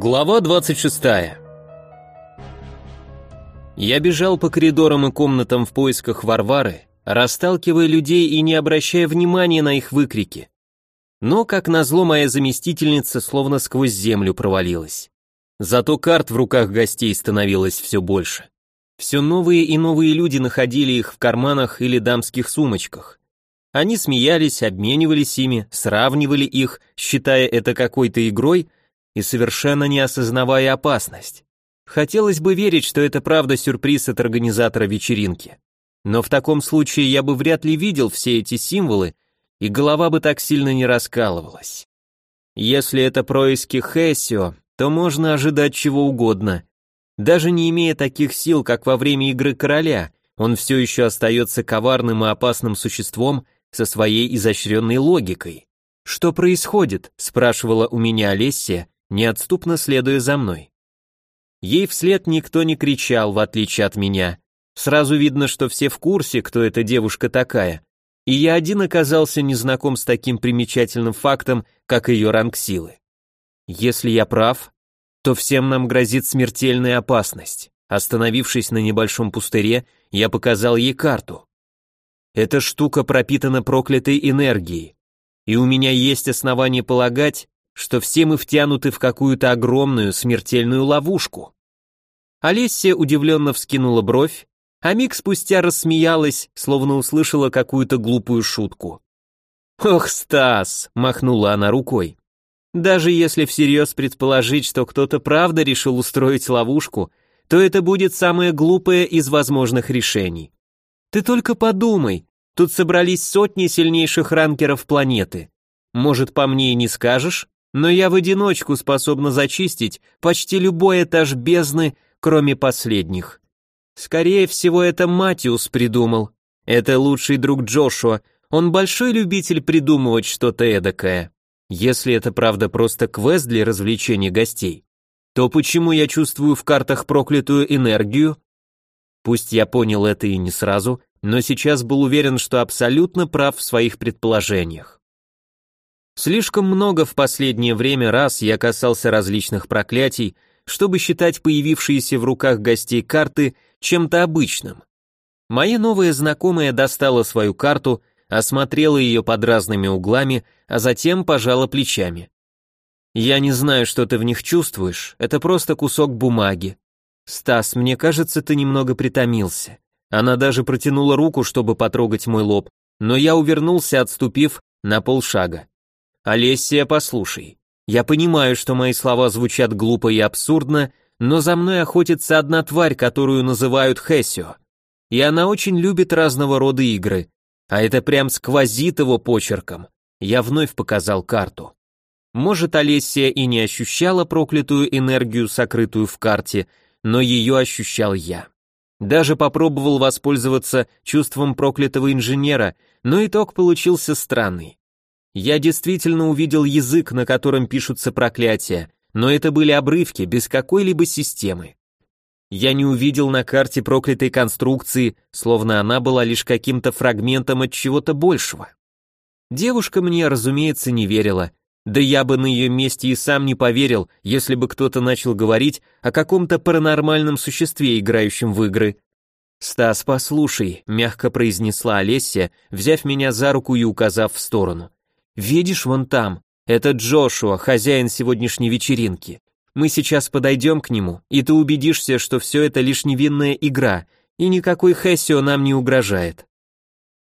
Глава 26. Я бежал по коридорам и комнатам в поисках Варвары, расталкивая людей и не обращая внимания на их выкрики. Но, как назло, моя заместительница словно сквозь землю провалилась. Зато карт в руках гостей становилось все больше. Все новые и новые люди находили их в карманах или дамских сумочках. Они смеялись, обменивались ими, сравнивали их, считая это какой-то игрой, и совершенно не осознавая опасность. Хотелось бы верить, что это правда сюрприз от организатора вечеринки. Но в таком случае я бы вряд ли видел все эти символы, и голова бы так сильно не раскалывалась. Если это происки Хессио, то можно ожидать чего угодно. Даже не имея таких сил, как во время игры короля, он все еще остается коварным и опасным существом со своей изощренной логикой. «Что происходит?» – спрашивала у меня Олессия, неотступно следуя за мной. Ей вслед никто не кричал, в отличие от меня. Сразу видно, что все в курсе, кто эта девушка такая. И я один оказался незнаком с таким примечательным фактом, как ее ранг силы. Если я прав, то всем нам грозит смертельная опасность. Остановившись на небольшом пустыре, я показал ей карту. Эта штука пропитана проклятой энергией, и у меня есть основания полагать, что все мы втянуты в какую-то огромную смертельную ловушку. Олеся удивленно вскинула бровь, а миг спустя рассмеялась, словно услышала какую-то глупую шутку. «Ох, Стас!» — махнула она рукой. «Даже если всерьез предположить, что кто-то правда решил устроить ловушку, то это будет самое глупое из возможных решений. Ты только подумай, тут собрались сотни сильнейших ранкеров планеты. Может, по мне и не скажешь, но я в одиночку способна зачистить почти любой этаж бездны, кроме последних. Скорее всего, это Матиус придумал. Это лучший друг Джошуа, он большой любитель придумывать что-то эдакое. Если это правда просто квест для развлечения гостей, то почему я чувствую в картах проклятую энергию? Пусть я понял это и не сразу, но сейчас был уверен, что абсолютно прав в своих предположениях. Слишком много в последнее время раз я касался различных проклятий, чтобы считать появившиеся в руках гостей карты чем-то обычным. Моя новая знакомая достала свою карту, осмотрела ее под разными углами, а затем пожала плечами. «Я не знаю, что ты в них чувствуешь, это просто кусок бумаги. Стас, мне кажется, ты немного притомился». Она даже протянула руку, чтобы потрогать мой лоб, но я увернулся, отступив на полшага. «Олесия, послушай. Я понимаю, что мои слова звучат глупо и абсурдно, но за мной охотится одна тварь, которую называют Хессио. И она очень любит разного рода игры. А это прям сквозит его почерком. Я вновь показал карту. Может, Олесия и не ощущала проклятую энергию, сокрытую в карте, но ее ощущал я. Даже попробовал воспользоваться чувством проклятого инженера, но итог получился странный. Я действительно увидел язык, на котором пишутся проклятия, но это были обрывки, без какой-либо системы. Я не увидел на карте проклятой конструкции, словно она была лишь каким-то фрагментом от чего-то большего. Девушка мне, разумеется, не верила, да я бы на ее месте и сам не поверил, если бы кто-то начал говорить о каком-то паранормальном существе, играющем в игры. «Стас, послушай», — мягко произнесла Олеся, взяв меня за руку и указав в сторону. «Видишь вон там? Это Джошуа, хозяин сегодняшней вечеринки. Мы сейчас подойдем к нему, и ты убедишься, что все это лишь невинная игра, и никакой Хессио нам не угрожает».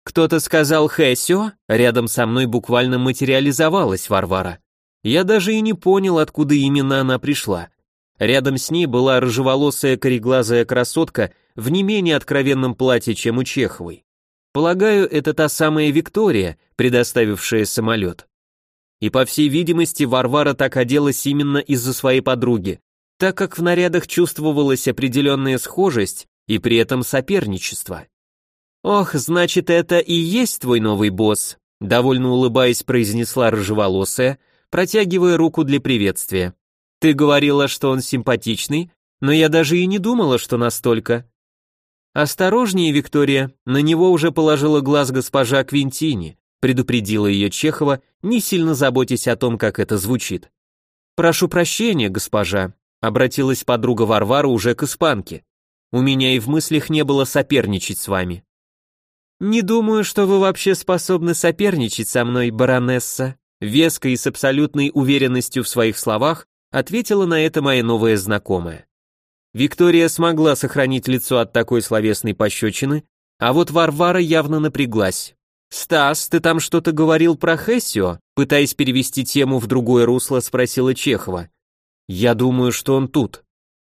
«Кто-то сказал Хессио?» Рядом со мной буквально материализовалась Варвара. Я даже и не понял, откуда именно она пришла. Рядом с ней была рыжеволосая кореглазая красотка в не менее откровенном платье, чем у Чеховой. Полагаю, это та самая Виктория, предоставившая самолет. И по всей видимости, Варвара так оделась именно из-за своей подруги, так как в нарядах чувствовалась определенная схожесть и при этом соперничество. «Ох, значит, это и есть твой новый босс», довольно улыбаясь, произнесла рыжеволосая, протягивая руку для приветствия. «Ты говорила, что он симпатичный, но я даже и не думала, что настолько. «Осторожнее, Виктория, на него уже положила глаз госпожа Квинтини», предупредила ее Чехова, не сильно заботясь о том, как это звучит. «Прошу прощения, госпожа», — обратилась подруга Варвара уже к испанке. «У меня и в мыслях не было соперничать с вами». «Не думаю, что вы вообще способны соперничать со мной, баронесса», веско и с абсолютной уверенностью в своих словах ответила на это моя новая знакомая. Виктория смогла сохранить лицо от такой словесной пощечины, а вот Варвара явно напряглась. «Стас, ты там что-то говорил про Хессио?» Пытаясь перевести тему в другое русло, спросила Чехова. «Я думаю, что он тут».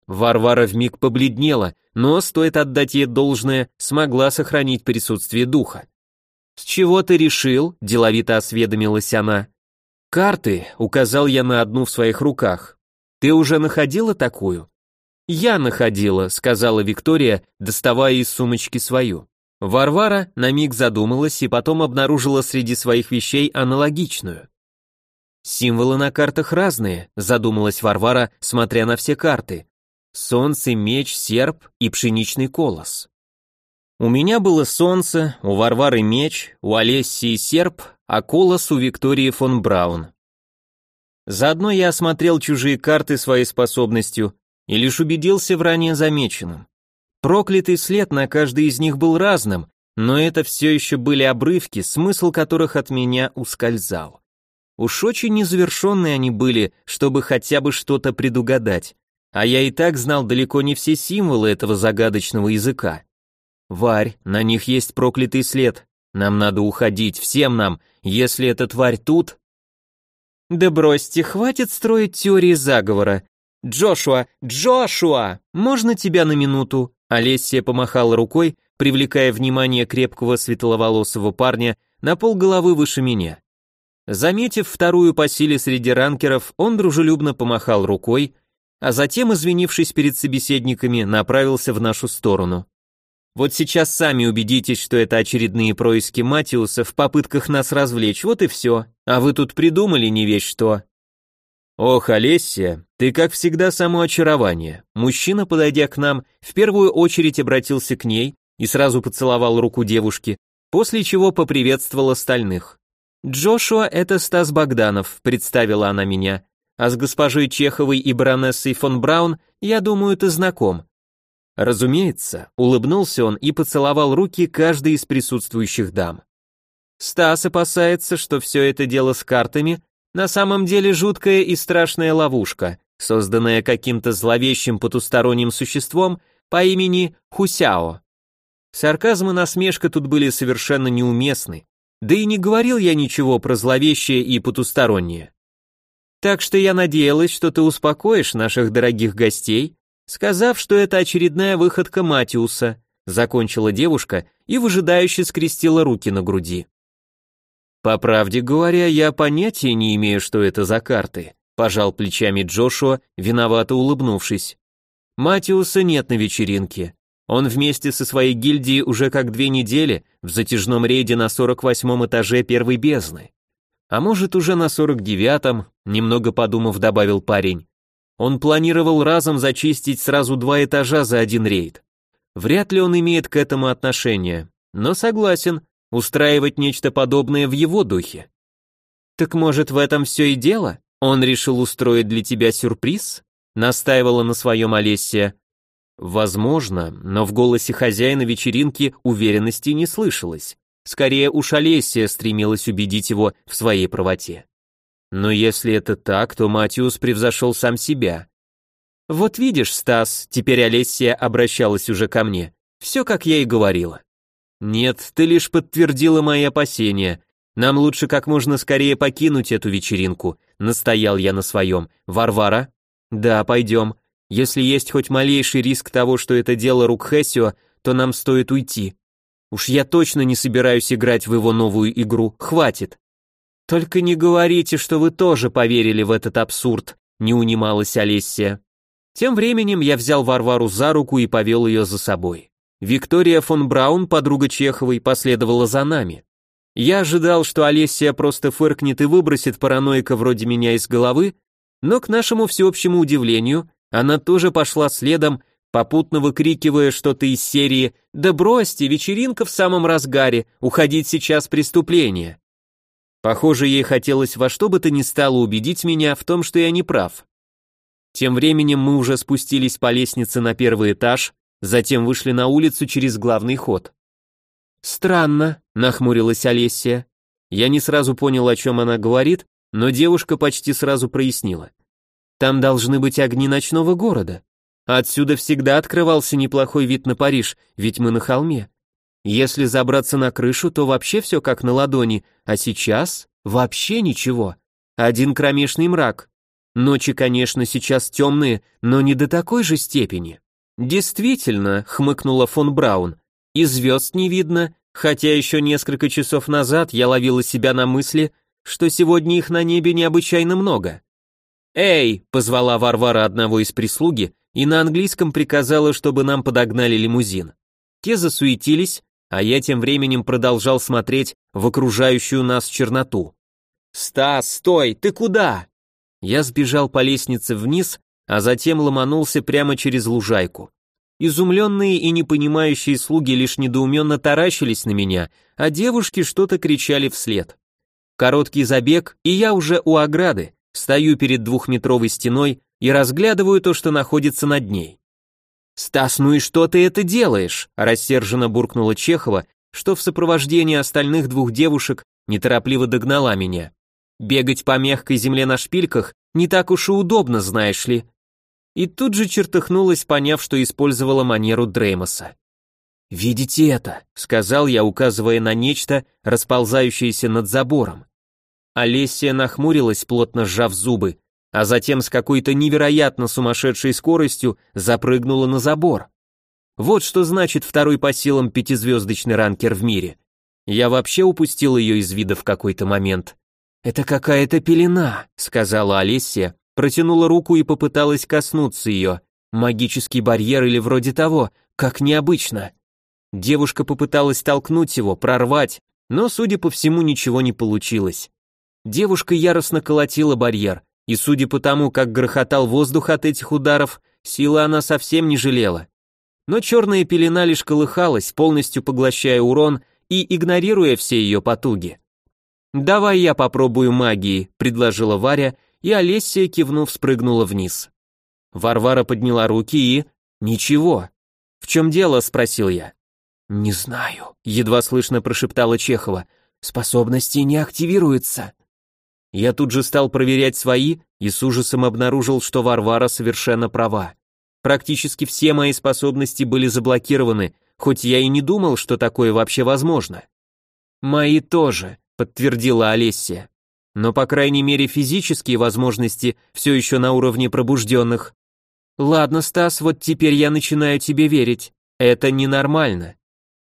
Варвара вмиг побледнела, но, стоит отдать ей должное, смогла сохранить присутствие духа. «С чего ты решил?» – деловито осведомилась она. «Карты», – указал я на одну в своих руках. «Ты уже находила такую?» «Я находила», – сказала Виктория, доставая из сумочки свою. Варвара на миг задумалась и потом обнаружила среди своих вещей аналогичную. Символы на картах разные, задумалась Варвара, смотря на все карты. Солнце, меч, серп и пшеничный колос. У меня было солнце, у Варвары меч, у Олессии серп, а колос у Виктории фон Браун. Заодно я осмотрел чужие карты своей способностью и лишь убедился в ранее замеченном. Проклятый след на каждой из них был разным, но это все еще были обрывки, смысл которых от меня ускользал. Уж очень незавершенные они были, чтобы хотя бы что-то предугадать, а я и так знал далеко не все символы этого загадочного языка. Варь, на них есть проклятый след. Нам надо уходить, всем нам, если эта тварь тут... Да бросьте, хватит строить теории заговора. Джошуа, Джошуа, можно тебя на минуту? Олеся помахала рукой, привлекая внимание крепкого светловолосого парня на полголовы выше меня. Заметив вторую по силе среди ранкеров, он дружелюбно помахал рукой, а затем, извинившись перед собеседниками, направился в нашу сторону. Вот сейчас сами убедитесь, что это очередные происки Матиуса в попытках нас развлечь, вот и все. А вы тут придумали не весь что. «Ох, Олеся, ты как всегда само очарование». Мужчина, подойдя к нам, в первую очередь обратился к ней и сразу поцеловал руку девушки, после чего поприветствовал остальных. «Джошуа — это Стас Богданов», — представила она меня, «а с госпожой Чеховой и баронессой фон Браун, я думаю, ты знаком». Разумеется, улыбнулся он и поцеловал руки каждой из присутствующих дам. Стас опасается, что все это дело с картами на самом деле жуткая и страшная ловушка, созданная каким-то зловещим потусторонним существом по имени Хусяо. Сарказм и насмешка тут были совершенно неуместны, да и не говорил я ничего про зловещее и потустороннее. Так что я надеялась, что ты успокоишь наших дорогих гостей, сказав, что это очередная выходка Матиуса, закончила девушка и выжидающе скрестила руки на груди. По правде говоря, я понятия не имею, что это за карты, пожал плечами Джошуа, виновато улыбнувшись. Матиуса нет на вечеринке. Он вместе со своей гильдией уже как две недели в затяжном рейде на 48 этаже первой бездны. А может, уже на 49-м, немного подумав, добавил парень. Он планировал разом зачистить сразу два этажа за один рейд. Вряд ли он имеет к этому отношение, но согласен, устраивать нечто подобное в его духе. Так может в этом все и дело? Он решил устроить для тебя сюрприз? Настаивала на своем Олессия. Возможно, но в голосе хозяина вечеринки уверенности не слышалось. Скорее уж Олессия стремилась убедить его в своей правоте. Но если это так, то Матиус превзошел сам себя. Вот видишь, Стас, теперь Олессия обращалась уже ко мне. Все, как я и говорила. «Нет, ты лишь подтвердила мои опасения. Нам лучше как можно скорее покинуть эту вечеринку», — настоял я на своем. «Варвара?» «Да, пойдем. Если есть хоть малейший риск того, что это дело рук Хессио, то нам стоит уйти. Уж я точно не собираюсь играть в его новую игру. Хватит». «Только не говорите, что вы тоже поверили в этот абсурд», — не унималась Олессия. Тем временем я взял Варвару за руку и повел ее за собой. Виктория фон Браун, подруга Чеховой, последовала за нами. Я ожидал, что Олеся просто фыркнет и выбросит параноика вроде меня из головы, но к нашему всеобщему удивлению, она тоже пошла следом, попутно выкрикивая что-то из серии «Да бросьте, вечеринка в самом разгаре, уходить сейчас преступление». Похоже, ей хотелось во что бы то ни стало убедить меня в том, что я не прав. Тем временем мы уже спустились по лестнице на первый этаж, затем вышли на улицу через главный ход. «Странно», — нахмурилась Олеся. Я не сразу понял, о чем она говорит, но девушка почти сразу прояснила. «Там должны быть огни ночного города. Отсюда всегда открывался неплохой вид на Париж, ведь мы на холме. Если забраться на крышу, то вообще все как на ладони, а сейчас вообще ничего. Один кромешный мрак. Ночи, конечно, сейчас темные, но не до такой же степени. Действительно, хмыкнула фон Браун. И звезд не видно, хотя еще несколько часов назад я ловила себя на мысли, что сегодня их на небе необычайно много. «Эй!» — позвала Варвара одного из прислуги и на английском приказала, чтобы нам подогнали лимузин. Те засуетились, а я тем временем продолжал смотреть в окружающую нас черноту. «Стас, стой, ты куда?» Я сбежал по лестнице вниз, а затем ломанулся прямо через лужайку. Изумленные и непонимающие слуги лишь недоуменно таращились на меня, а девушки что-то кричали вслед. Короткий забег, и я уже у ограды, стою перед двухметровой стеной и разглядываю то, что находится над ней. «Стас, ну и что ты это делаешь?» – рассерженно буркнула Чехова, что в сопровождении остальных двух девушек неторопливо догнала меня. «Бегать по мягкой земле на шпильках не так уж и удобно, знаешь ли и тут же чертыхнулась, поняв, что использовала манеру Дреймоса. «Видите это?» — сказал я, указывая на нечто, расползающееся над забором. Олесия нахмурилась, плотно сжав зубы, а затем с какой-то невероятно сумасшедшей скоростью запрыгнула на забор. Вот что значит второй по силам пятизвездочный ранкер в мире. Я вообще упустил ее из вида в какой-то момент. «Это какая-то пелена», — сказала Олеся, протянула руку и попыталась коснуться ее. Магический барьер или вроде того, как необычно. Девушка попыталась толкнуть его, прорвать, но, судя по всему, ничего не получилось. Девушка яростно колотила барьер, и, судя по тому, как грохотал воздух от этих ударов, силы она совсем не жалела. Но черная пелена лишь колыхалась, полностью поглощая урон и игнорируя все ее потуги. «Давай я попробую магии», — предложила Варя, и Олеся, кивнув, спрыгнула вниз. Варвара подняла руки и... Ничего. «В чем дело?» — спросил я. «Не знаю», — едва слышно прошептала Чехова. «Способности не активируются». Я тут же стал проверять свои и с ужасом обнаружил, что Варвара совершенно права. Практически все мои способности были заблокированы, хоть я и не думал, что такое вообще возможно. «Мои тоже», — подтвердила Олеся но, по крайней мере, физические возможности все еще на уровне пробужденных. Ладно, Стас, вот теперь я начинаю тебе верить. Это ненормально.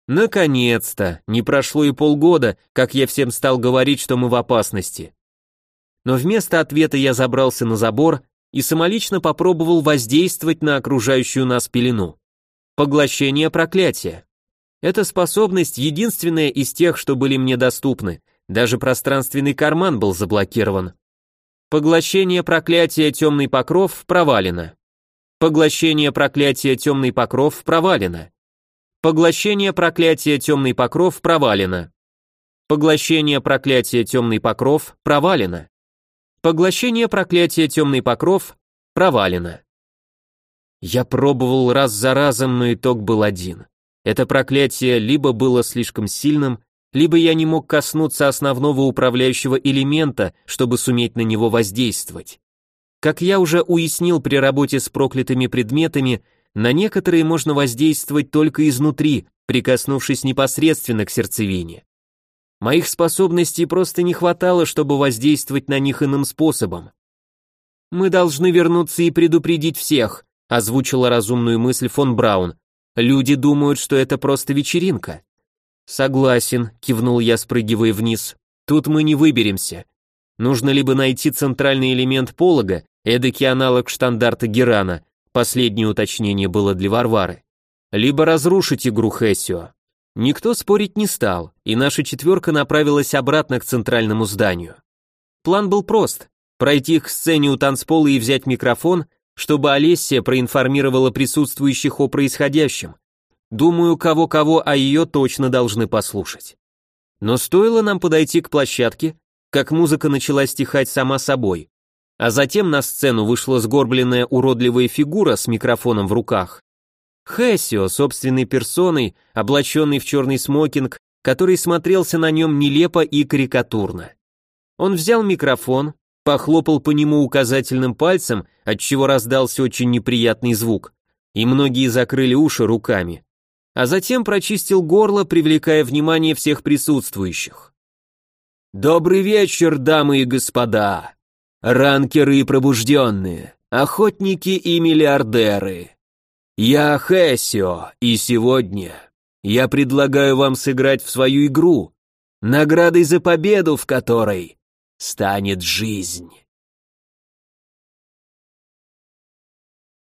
Наконец-то, не прошло и полгода, как я всем стал говорить, что мы в опасности. Но вместо ответа я забрался на забор и самолично попробовал воздействовать на окружающую нас пелену. Поглощение проклятия. Эта способность единственная из тех, что были мне доступны, даже пространственный карман был заблокирован. Поглощение проклятия темный покров провалено. Поглощение проклятия темный покров провалено. Поглощение проклятия темный покров провалено. Поглощение проклятия темный покров провалено. Поглощение проклятия темный покров провалено. Я пробовал раз за разом, но итог был один. Это проклятие либо было слишком сильным, либо я не мог коснуться основного управляющего элемента, чтобы суметь на него воздействовать. Как я уже уяснил при работе с проклятыми предметами, на некоторые можно воздействовать только изнутри, прикоснувшись непосредственно к сердцевине. Моих способностей просто не хватало, чтобы воздействовать на них иным способом. «Мы должны вернуться и предупредить всех», озвучила разумную мысль фон Браун. «Люди думают, что это просто вечеринка». «Согласен», — кивнул я, спрыгивая вниз. «Тут мы не выберемся. Нужно либо найти центральный элемент полога, эдакий аналог штандарта Герана, последнее уточнение было для Варвары, либо разрушить игру Хессио». Никто спорить не стал, и наша четверка направилась обратно к центральному зданию. План был прост — пройти к сцене у танцпола и взять микрофон, чтобы Олессия проинформировала присутствующих о происходящем, Думаю, кого-кого, а ее точно должны послушать. Но стоило нам подойти к площадке, как музыка начала стихать сама собой. А затем на сцену вышла сгорбленная уродливая фигура с микрофоном в руках. Хэсио, собственной персоной, облаченный в черный смокинг, который смотрелся на нем нелепо и карикатурно. Он взял микрофон, похлопал по нему указательным пальцем, отчего раздался очень неприятный звук, и многие закрыли уши руками, а затем прочистил горло, привлекая внимание всех присутствующих. «Добрый вечер, дамы и господа! Ранкеры и пробужденные, охотники и миллиардеры! Я Хэсио, и сегодня я предлагаю вам сыграть в свою игру, наградой за победу в которой станет жизнь.